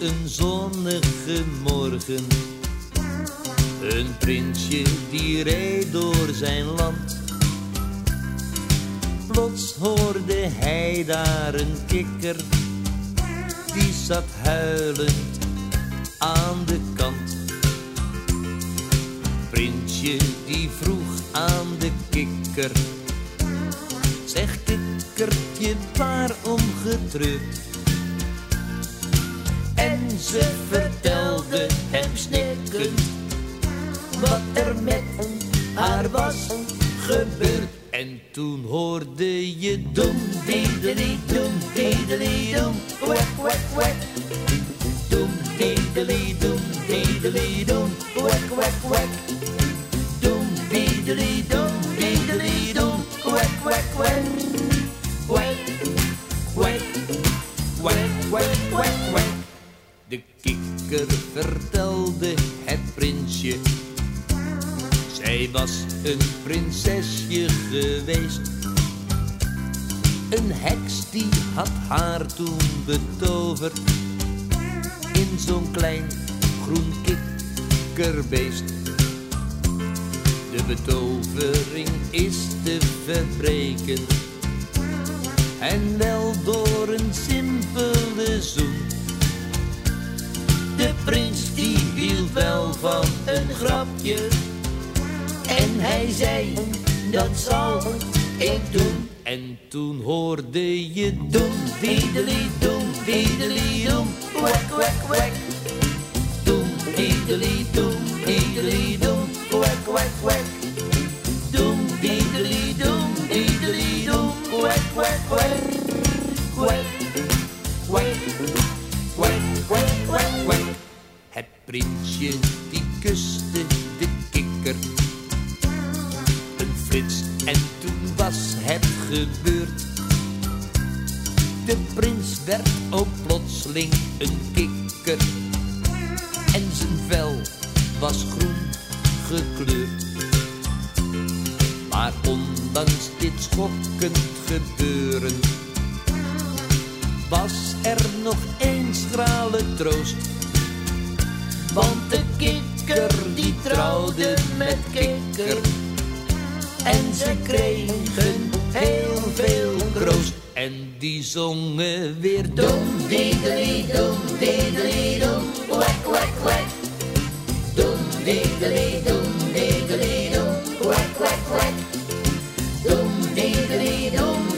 een zonnige morgen. Een prinsje die reed door zijn land. Plots hoorde hij daar een kikker, die zat huilend aan de kant. Prinsje die vroeg aan de kikker, zeg kikkertje waarom getreurd? Ze vertelde hem snikkend wat er met haar was gebeurd. En toen hoorde je doem, diedeli, doem, diedeli, doem, kwek, kwek, kwek. Doem, diedeli, doem, diedeli, doem, kwek, kwek, kwek. Vertelde het prinsje. Zij was een prinsesje geweest. Een heks die had haar toen betoverd. In zo'n klein groen kikkerbeest. De betovering is te verbreken. En wel door een simpele En hij zei, dat zal ik doen. En toen hoorde je doen, diedeli doen, diedeli doen, kwek, kwek, kwek. Doen, diedeli doen, diedeli doen, kwek, kwek, kwek. Doen, diedeli doen, diedeli doen, kwek, kwek, kwek. Kwek, kwek, kwek, kwek, kwek. Het prinsje die kuste Een flits en toen was het gebeurd. De prins werd ook plotseling een kikker. En zijn vel was groen gekleurd. Maar ondanks dit schokkend gebeuren was er nog één schrale troost. Want de kikker die trouwde met kikker. En ze kregen heel veel kroost. En die zongen weer dom, diedeli, dom, diedeli, dom, kwek, kwek, kwek. Dom, diedeli, dom, diedeli, dom, kwek, kwek, kwek. Dom, diedeli, dom,